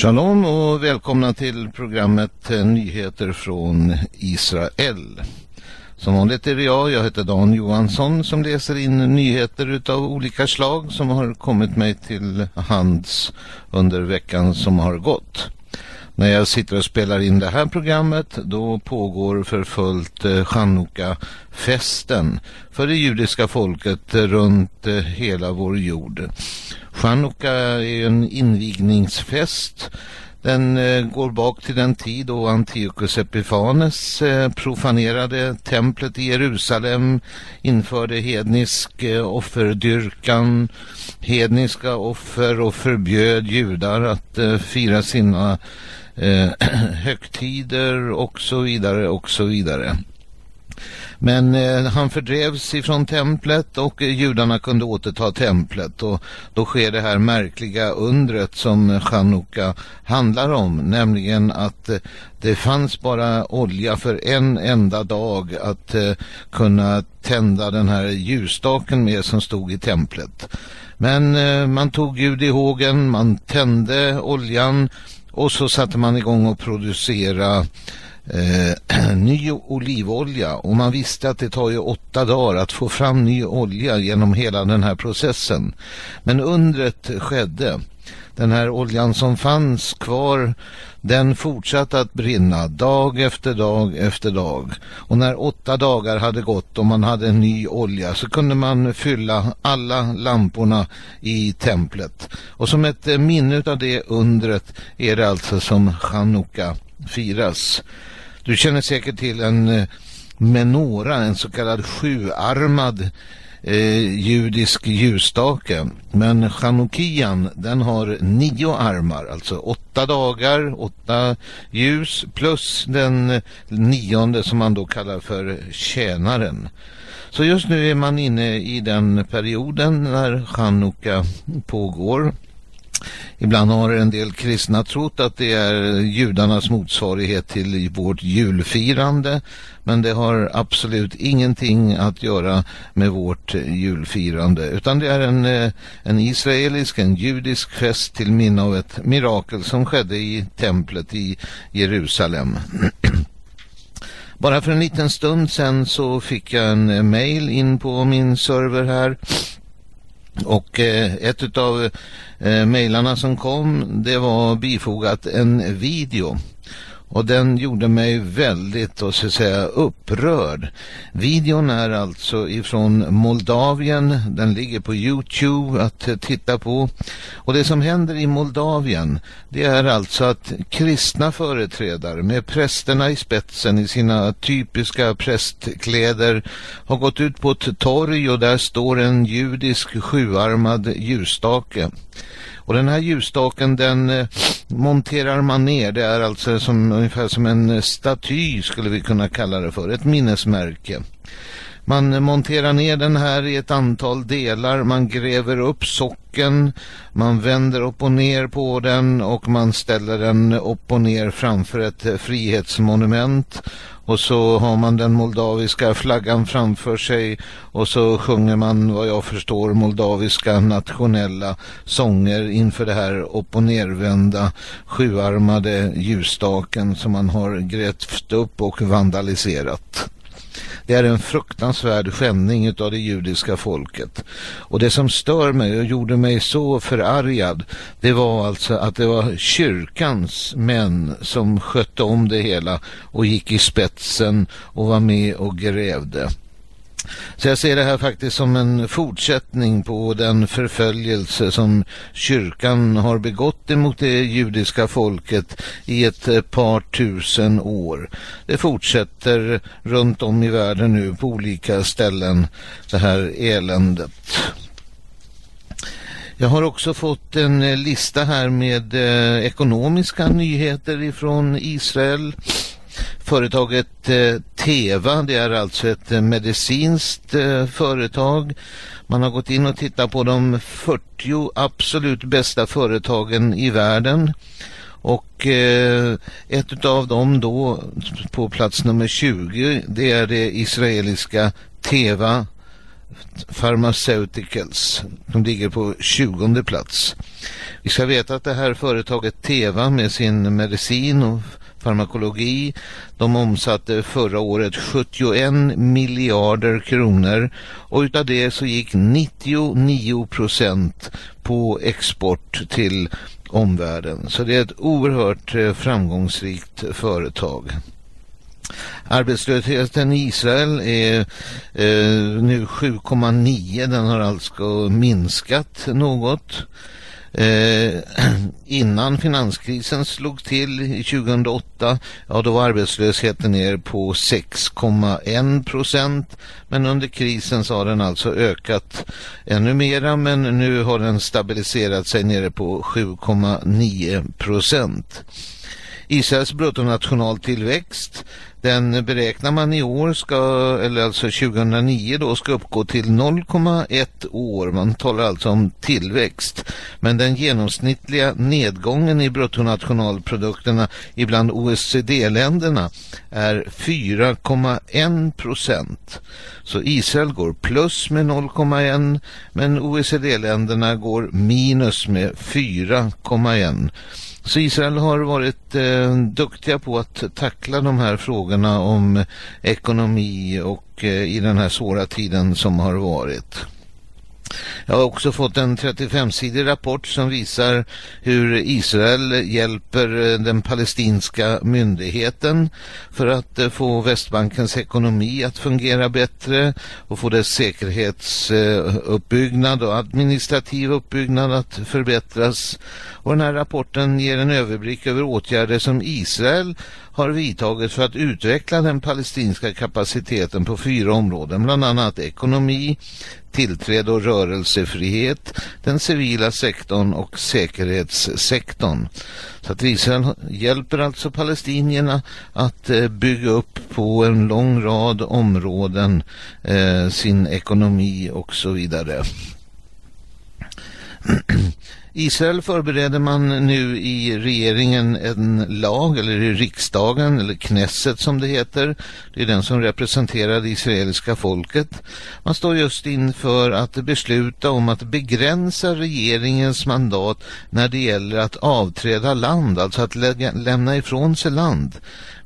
Shalom och välkomna till programmet eh, Nyheter från Israel. Som vanligt är det jag, jag heter Dan Johansson som läser in nyheter utav olika slag som har kommit mig till hands under veckan som har gått. När jag sitter och spelar in det här programmet då pågår för fullt eh, Chanukka-festen för det judiska folket eh, runt eh, hela vår jord. Chanukka är en invigningsfest. Den eh, går bak till den tid då Antiochus Epiphanes eh, profanerade templet i Jerusalem, införde hednisk eh, offerdyrkan, hedniska offer och förbjöd judar att eh, fira sina eh, högtider och så vidare och så vidare. Men eh, han fördrevs ifrån templet och judarna kunde återta templet och då sker det här märkliga undret som Chanukka handlar om, nämligen att eh, det fanns bara olja för en enda dag att eh, kunna tända den här ljusstaken med som stod i templet. Men eh, man tog Gud i hågen, man tände oljan och så satte man igång och producera eh, ny olivolja och man visste att det tar ju åtta dagar att få fram ny olja genom hela den här processen. Men undret skedde. Den här oljan som fanns kvar den fortsatte att brinna dag efter dag efter dag. Och när åtta dagar hade gått och man hade en ny olja så kunde man fylla alla lamporna i templet. Och som ett minne av det undret är det alltså som Chanukka firas. Du känner säkert till en eh, menora, en så kallad sjuarmad eh, judisk ljusstake. Men Chanukian den har nio armar, alltså åtta dagar, åtta ljus plus den eh, nionde som man då kallar för tjänaren. Så just nu är man inne i den perioden när Chanukka pågår. Ibland har en del kristna trott att det är judarnas motsvarighet till vårt julfirande. Men det har absolut ingenting att göra med vårt julfirande. Utan det är en, eh, en israelisk, en judisk fest till minne av ett mirakel som skedde i templet i Jerusalem. Bara för en liten stund sen så fick jag en mail in på min server här och eh, ett av eh, mejlarna som kom det var bifogat en video och den gjorde mig väldigt och så att säga upprörd. Videon är alltså ifrån Moldavien. Den ligger på Youtube att titta på. Och det som händer i Moldavien det är alltså att kristna företrädare med prästerna i spetsen i sina typiska prästkläder har gått ut på ett torg och där står en judisk sjuarmad ljusstake. Och den här ljusstaken den eh, monterar man ner. Det är alltså som, ungefär som en staty skulle vi kunna kalla det för. Ett minnesmärke. Man monterar ner den här i ett antal delar. Man gräver upp socken. Man vänder upp och ner på den och man ställer den upp och ner framför ett frihetsmonument. Och så har man den moldaviska flaggan framför sig och så sjunger man vad jag förstår moldaviska nationella sånger inför det här upp och nervända sjuarmade ljusstaken som man har grävt upp och vandaliserat. Det är en fruktansvärd skändning av det judiska folket. Och det som stör mig och gjorde mig så förargad det var alltså att det var kyrkans män som skötte om det hela och gick i spetsen och var med och grävde. Så jag ser det här faktiskt som en fortsättning på den förföljelse som kyrkan har begått emot det judiska folket i ett eh, par tusen år. Det fortsätter runt om i världen nu på olika ställen det här eländet. Jag har också fått en eh, lista här med eh, ekonomiska nyheter ifrån Israel. Företaget eh, Teva, det är alltså ett eh, medicinskt eh, företag. Man har gått in och tittat på de 40 absolut bästa företagen i världen. Och eh, ett av dem då på plats nummer 20 det är det israeliska Teva Pharmaceuticals. De ligger på 20 plats. Vi ska veta att det här företaget Teva med sin medicin och farmakologi. De omsatte förra året 71 miljarder kronor och utav det så gick 99 procent på export till omvärlden. Så det är ett oerhört eh, framgångsrikt företag. Arbetslösheten i Israel är eh, nu 7,9. Den har alltså minskat något. Eh, innan finanskrisen slog till 2008, ja då var arbetslösheten ner på 6,1 procent. Men under krisen så har den alltså ökat ännu mera men nu har den stabiliserat sig nere på 7,9 procent. Israels bruttonationaltillväxt den beräknar man i år ska, eller alltså 2009 då, ska uppgå till 0,1 år. Man talar alltså om tillväxt. Men den genomsnittliga nedgången i bruttonationalprodukterna ibland OECD-länderna är 4,1 procent. Så Israel går plus med 0,1 men OECD-länderna går minus med 4,1. Så Israel har varit eh, duktiga på att tackla de här frågorna om ekonomi och eh, i den här svåra tiden som har varit. Jag har också fått en 35-sidig rapport som visar hur Israel hjälper eh, den palestinska myndigheten för att eh, få Västbankens ekonomi att fungera bättre och få dess säkerhetsuppbyggnad eh, och administrativ uppbyggnad att förbättras. Och den här rapporten ger en överblick över åtgärder som Israel har vidtagit för att utveckla den palestinska kapaciteten på fyra områden, bland annat ekonomi, tillträde och rörelsefrihet, den civila sektorn och säkerhetssektorn. Så att Israel hjälper alltså palestinierna att eh, bygga upp på en lång rad områden eh, sin ekonomi och så vidare. Israel förbereder man nu i regeringen en lag, eller i riksdagen, eller Knesset som det heter. Det är den som representerar det israeliska folket. Man står just inför att besluta om att begränsa regeringens mandat när det gäller att avträda land, alltså att lämna ifrån sig land.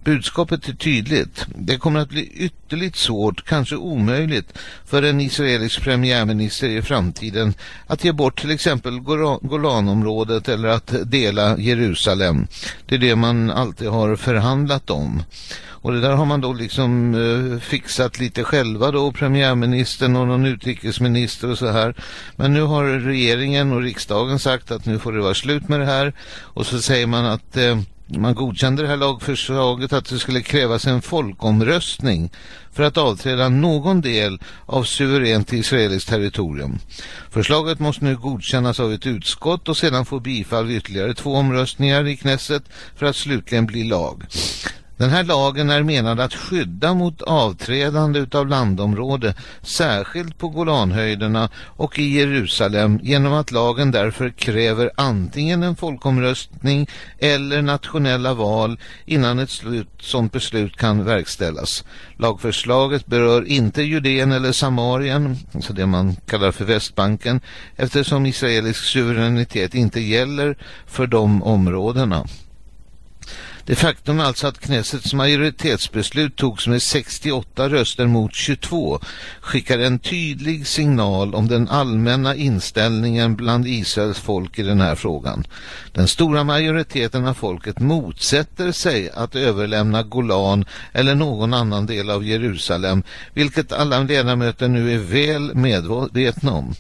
Budskapet är tydligt. Det kommer att bli ytterligt svårt, kanske omöjligt, för en israelisk premiärminister i framtiden att ge bort till exempel Golanområdet eller att dela Jerusalem. Det är det man alltid har förhandlat om. Och det där har man då liksom eh, fixat lite själva då, premiärministern och någon utrikesminister och så här. Men nu har regeringen och riksdagen sagt att nu får det vara slut med det här. Och så säger man att eh, man godkände det här lagförslaget att det skulle krävas en folkomröstning för att avträda någon del av suveränt israeliskt territorium. Förslaget måste nu godkännas av ett utskott och sedan få bifall vid ytterligare två omröstningar i Knesset för att slutligen bli lag. Den här lagen är menad att skydda mot avträdande av landområde, särskilt på Golanhöjderna och i Jerusalem, genom att lagen därför kräver antingen en folkomröstning eller nationella val innan ett slut, sånt beslut kan verkställas. Lagförslaget berör inte Judeen eller Samarien, alltså det man kallar för Västbanken, eftersom israelisk suveränitet inte gäller för de områdena. Det faktum alltså att Knessets majoritetsbeslut togs med 68 röster mot 22 skickar en tydlig signal om den allmänna inställningen bland Israels folk i den här frågan. Den stora majoriteten av folket motsätter sig att överlämna Golan eller någon annan del av Jerusalem, vilket alla ledamöter nu är väl medvetna om.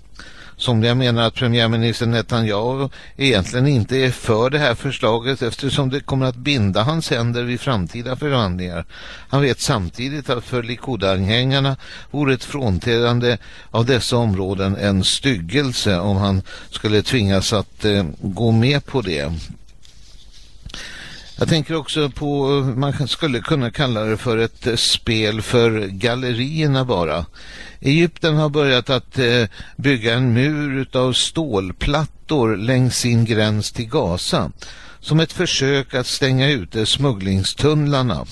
Somliga menar att premiärminister Netanyahu egentligen inte är för det här förslaget eftersom det kommer att binda hans händer vid framtida förhandlingar. Han vet samtidigt att för Likud-anhängarna vore ett frånträdande av dessa områden en styggelse om han skulle tvingas att eh, gå med på det. Jag tänker också på, eh, man skulle kunna kalla det för ett eh, spel för gallerierna bara. Egypten har börjat att eh, bygga en mur av stålplattor längs sin gräns till Gaza som ett försök att stänga ute smugglingstunnlarna.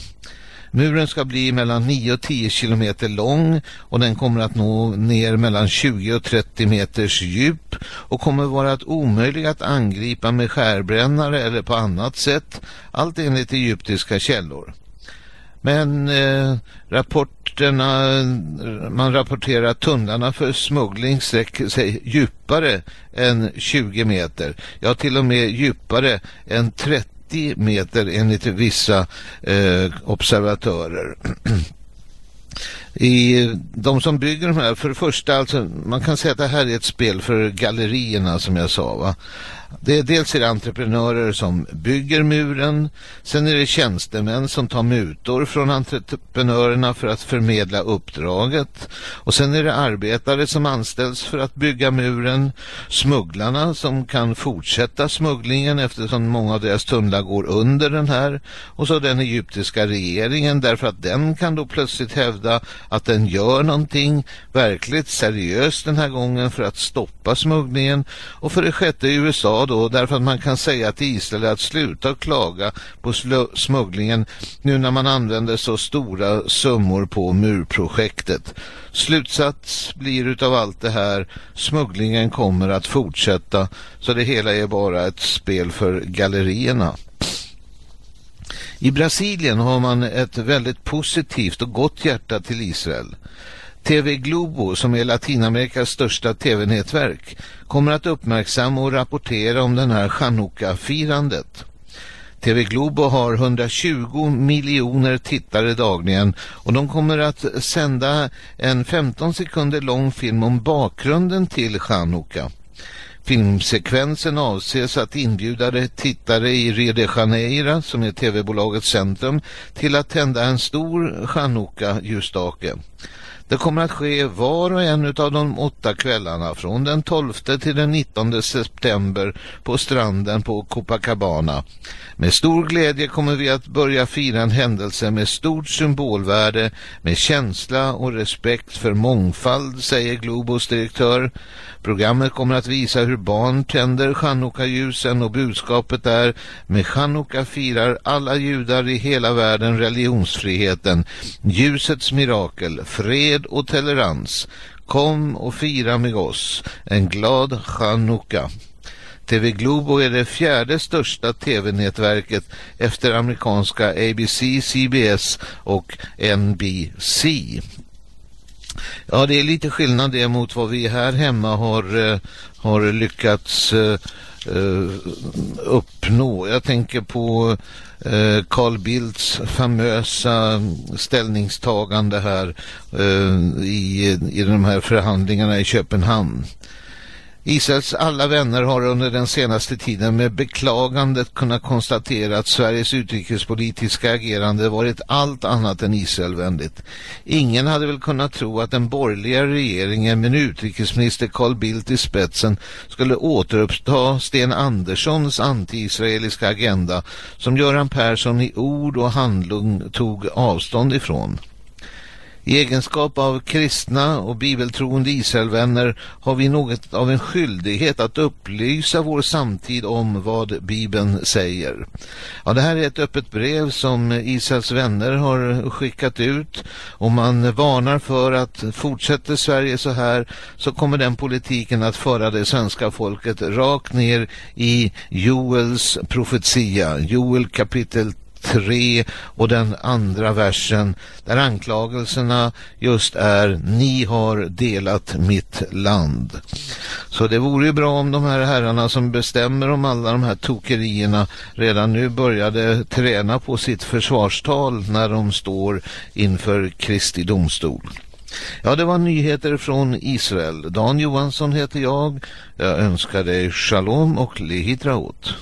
Muren ska bli mellan 9 och 10 kilometer lång och den kommer att nå ner mellan 20 och 30 meters djup och kommer vara att omöjlig att angripa med skärbrännare eller på annat sätt, allt enligt egyptiska källor. Men eh, rapporterna, man rapporterar att tunnlarna för smuggling sträcker sig djupare än 20 meter. Ja, till och med djupare än 30 meter enligt vissa eh, observatörer. I de som bygger de här, för det första, alltså, man kan säga att det här är ett spel för gallerierna som jag sa va. Det är dels är det entreprenörer som bygger muren, sen är det tjänstemän som tar mutor från entreprenörerna för att förmedla uppdraget och sen är det arbetare som anställs för att bygga muren, smugglarna som kan fortsätta smugglingen eftersom många av deras tunnlar går under den här och så den egyptiska regeringen därför att den kan då plötsligt hävda att den gör någonting verkligt seriöst den här gången för att stoppa smugglingen och för det sjätte USA då därför att man kan säga till Israel att sluta klaga på smugglingen nu när man använder så stora summor på murprojektet. Slutsats blir utav allt det här, smugglingen kommer att fortsätta så det hela är bara ett spel för gallerierna. I Brasilien har man ett väldigt positivt och gott hjärta till Israel. TV Globo, som är Latinamerikas största tv-nätverk, kommer att uppmärksamma och rapportera om den här Chanukka-firandet. TV Globo har 120 miljoner tittare dagligen och de kommer att sända en 15 sekunder lång film om bakgrunden till Chanukka. Filmsekvensen avses att inbjuda tittare i Rio de Janeiro, som är tv-bolagets centrum, till att tända en stor Chanukka-ljusstake. Det kommer att ske var och en av de åtta kvällarna från den 12 till den 19 september på stranden på Copacabana. Med stor glädje kommer vi att börja fira en händelse med stort symbolvärde, med känsla och respekt för mångfald, säger Globos direktör. Programmet kommer att visa hur barn tänder Chanukka-ljusen och budskapet är med Chanukka firar alla judar i hela världen religionsfriheten, ljusets mirakel, fred och tolerans. Kom och fira med oss en glad Chanukka. TV Globo är det fjärde största tv-nätverket efter amerikanska ABC, CBS och NBC. Ja, det är lite skillnad det mot vad vi här hemma har, eh, har lyckats eh, eh, uppnå. Jag tänker på eh, Carl Bildts famösa ställningstagande här eh, i, i de här förhandlingarna i Köpenhamn. Israels alla vänner har under den senaste tiden med beklagandet kunnat konstatera att Sveriges utrikespolitiska agerande varit allt annat än Israelvänligt. Ingen hade väl kunnat tro att den borgerliga regeringen med utrikesminister Carl Bildt i spetsen skulle återuppta Sten Anderssons anti-israeliska agenda som Göran Persson i ord och handling tog avstånd ifrån. I egenskap av kristna och bibeltroende Israelvänner har vi något av en skyldighet att upplysa vår samtid om vad Bibeln säger. Ja, det här är ett öppet brev som Israels vänner har skickat ut och man varnar för att fortsätter Sverige så här så kommer den politiken att föra det svenska folket rakt ner i Joels profetia, Joel kapitel 3 och den andra versen där anklagelserna just är ni har delat mitt land. Så det vore ju bra om de här herrarna som bestämmer om alla de här tokerierna redan nu började träna på sitt försvarstal när de står inför Kristi domstol. Ja, det var nyheter från Israel. Dan Johansson heter jag. Jag önskar dig shalom och lehitraot.